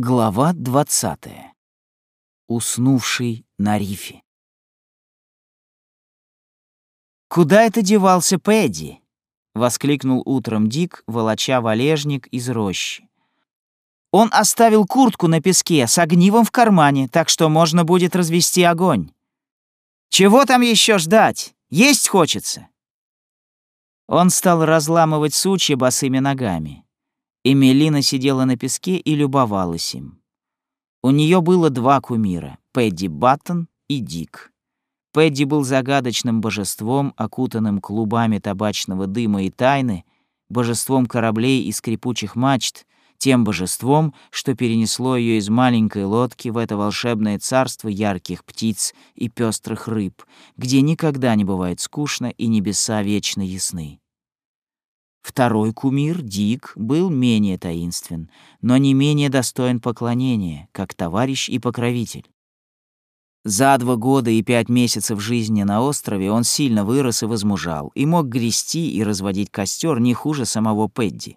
Глава 20. Уснувший на рифе. «Куда это девался Пэдди?» — воскликнул утром Дик, волоча валежник из рощи. «Он оставил куртку на песке с огнивом в кармане, так что можно будет развести огонь. Чего там еще ждать? Есть хочется!» Он стал разламывать сучья босыми ногами. Эмилина сидела на песке и любовалась им. У нее было два кумира — Пэдди Баттон и Дик. Пэдди был загадочным божеством, окутанным клубами табачного дыма и тайны, божеством кораблей и скрипучих мачт, тем божеством, что перенесло ее из маленькой лодки в это волшебное царство ярких птиц и пестрых рыб, где никогда не бывает скучно и небеса вечно ясны. Второй кумир, Дик, был менее таинствен, но не менее достоин поклонения, как товарищ и покровитель. За два года и пять месяцев жизни на острове он сильно вырос и возмужал, и мог грести и разводить костер не хуже самого Пэдди.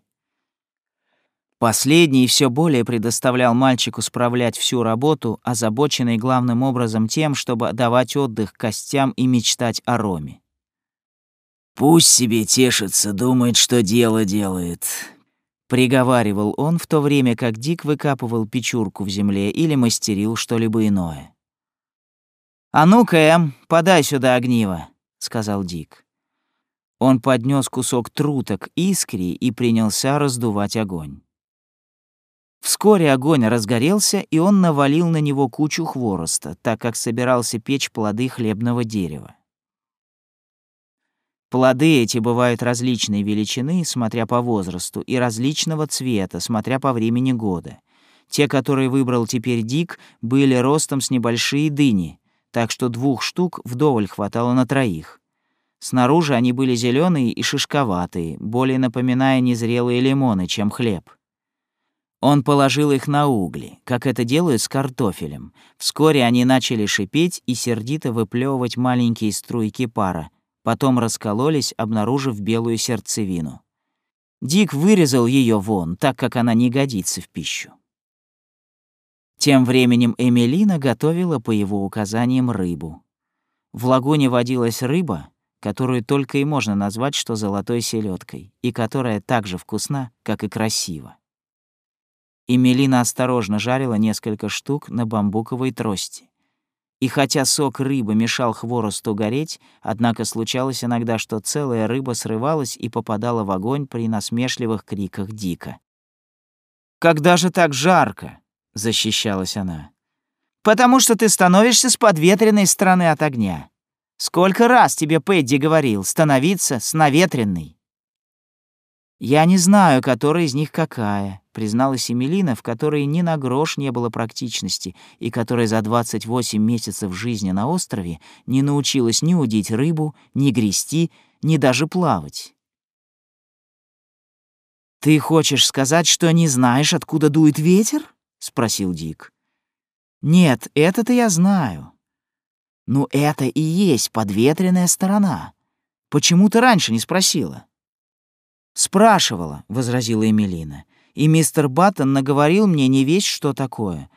Последний все более предоставлял мальчику справлять всю работу, озабоченный главным образом тем, чтобы давать отдых костям и мечтать о роме. «Пусть себе тешится, думает, что дело делает», — приговаривал он, в то время как Дик выкапывал печурку в земле или мастерил что-либо иное. «А ну-ка, Эм, подай сюда огниво», — сказал Дик. Он поднес кусок труток искри и принялся раздувать огонь. Вскоре огонь разгорелся, и он навалил на него кучу хвороста, так как собирался печь плоды хлебного дерева. Плоды эти бывают различной величины, смотря по возрасту, и различного цвета, смотря по времени года. Те, которые выбрал теперь Дик, были ростом с небольшие дыни, так что двух штук вдоволь хватало на троих. Снаружи они были зеленые и шишковатые, более напоминая незрелые лимоны, чем хлеб. Он положил их на угли, как это делают с картофелем. Вскоре они начали шипеть и сердито выплевывать маленькие струйки пара — потом раскололись, обнаружив белую сердцевину. Дик вырезал ее вон, так как она не годится в пищу. Тем временем Эмилина готовила по его указаниям рыбу. В лагуне водилась рыба, которую только и можно назвать что золотой селедкой, и которая так же вкусна, как и красива. Эмилина осторожно жарила несколько штук на бамбуковой трости. И хотя сок рыбы мешал хворосту гореть, однако случалось иногда, что целая рыба срывалась и попадала в огонь при насмешливых криках Дика. «Когда же так жарко?» — защищалась она. «Потому что ты становишься с подветренной стороны от огня. Сколько раз тебе Пэдди говорил становиться с наветренной?» «Я не знаю, которая из них какая», — призналась Эмилина, в которой ни на грош не было практичности и которая за 28 месяцев жизни на острове не научилась ни удить рыбу, ни грести, ни даже плавать. «Ты хочешь сказать, что не знаешь, откуда дует ветер?» — спросил Дик. «Нет, это-то я знаю. Ну, это и есть подветренная сторона. Почему ты раньше не спросила?» «Спрашивала», — возразила Эмилина. «И мистер Баттон наговорил мне не весь что такое.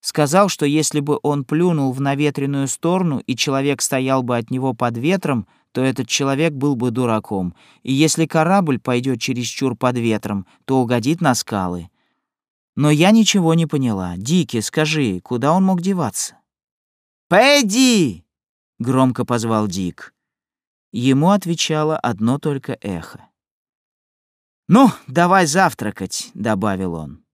Сказал, что если бы он плюнул в наветренную сторону, и человек стоял бы от него под ветром, то этот человек был бы дураком. И если корабль пойдет чересчур под ветром, то угодит на скалы. Но я ничего не поняла. Дики, скажи, куда он мог деваться?» «Пэдди!» — громко позвал Дик. Ему отвечало одно только эхо. «Ну, давай завтракать», — добавил он.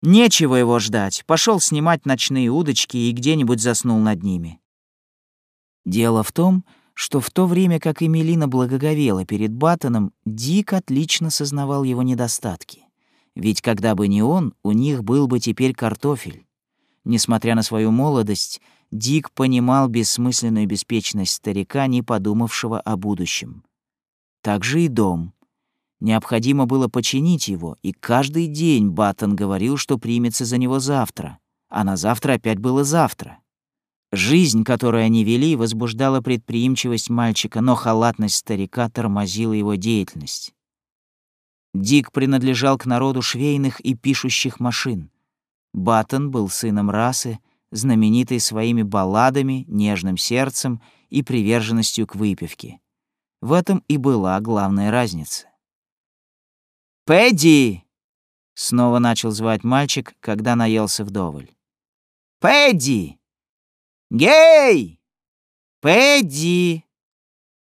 Нечего его ждать. Пошел снимать ночные удочки и где-нибудь заснул над ними. Дело в том, что в то время, как Эмилина благоговела перед Баттоном, Дик отлично сознавал его недостатки. Ведь когда бы не он, у них был бы теперь картофель. Несмотря на свою молодость, Дик понимал бессмысленную беспечность старика, не подумавшего о будущем. Так же и дом. Необходимо было починить его, и каждый день Баттон говорил, что примется за него завтра, а на завтра опять было завтра. Жизнь, которую они вели, возбуждала предприимчивость мальчика, но халатность старика тормозила его деятельность. Дик принадлежал к народу швейных и пишущих машин. Баттон был сыном расы, знаменитой своими балладами, нежным сердцем и приверженностью к выпивке. В этом и была главная разница. «Пэдди!» — снова начал звать мальчик, когда наелся вдоволь. «Пэдди! Гей! Пэдди!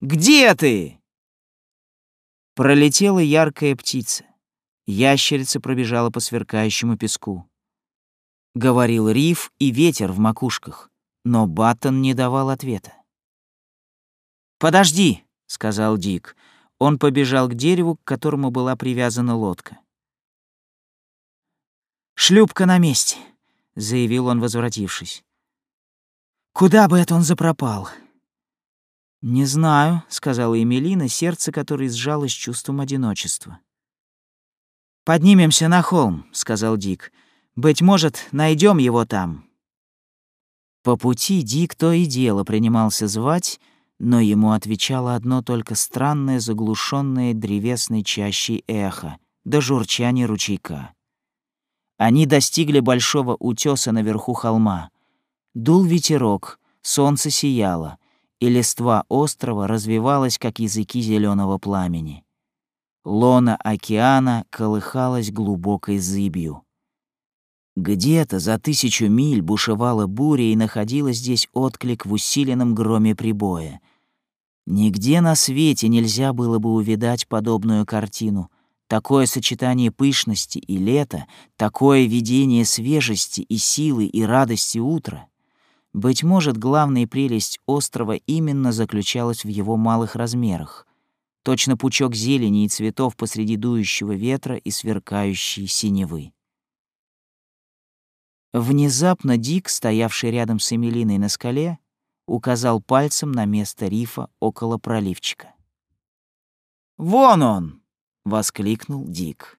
Где ты?» Пролетела яркая птица. Ящерица пробежала по сверкающему песку. Говорил риф и ветер в макушках, но Баттон не давал ответа. «Подожди!» — сказал Дик. Он побежал к дереву, к которому была привязана лодка. «Шлюпка на месте», — заявил он, возвратившись. «Куда бы это он запропал?» «Не знаю», — сказала Эмилина, сердце которой сжалось чувством одиночества. «Поднимемся на холм», — сказал Дик. «Быть может, найдем его там». По пути Дик то и дело принимался звать, но ему отвечало одно только странное заглушенное древесной чащей эхо до журчания ручейка. Они достигли большого утеса наверху холма. Дул ветерок, солнце сияло, и листва острова развивалась, как языки зеленого пламени. Лона океана колыхалась глубокой зыбью. Где-то за тысячу миль бушевала буря и находила здесь отклик в усиленном громе прибоя. Нигде на свете нельзя было бы увидать подобную картину. Такое сочетание пышности и лета, такое видение свежести и силы и радости утра. Быть может, главная прелесть острова именно заключалась в его малых размерах точно пучок зелени и цветов посреди дующего ветра и сверкающей синевы. Внезапно Дик, стоявший рядом с Эмилиной на скале, указал пальцем на место рифа около проливчика. «Вон он!» — воскликнул Дик.